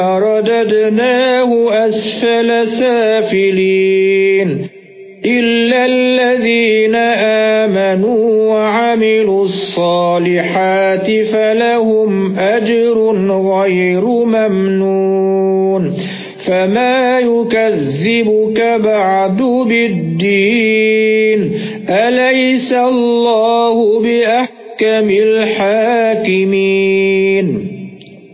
رددناه أسفل سافلين إلا الذين آمنوا وعملوا الصالحات فلهم أجر غير ممنون فما يكذبك بعد بالدين أليس الله بأحكم الحاكمين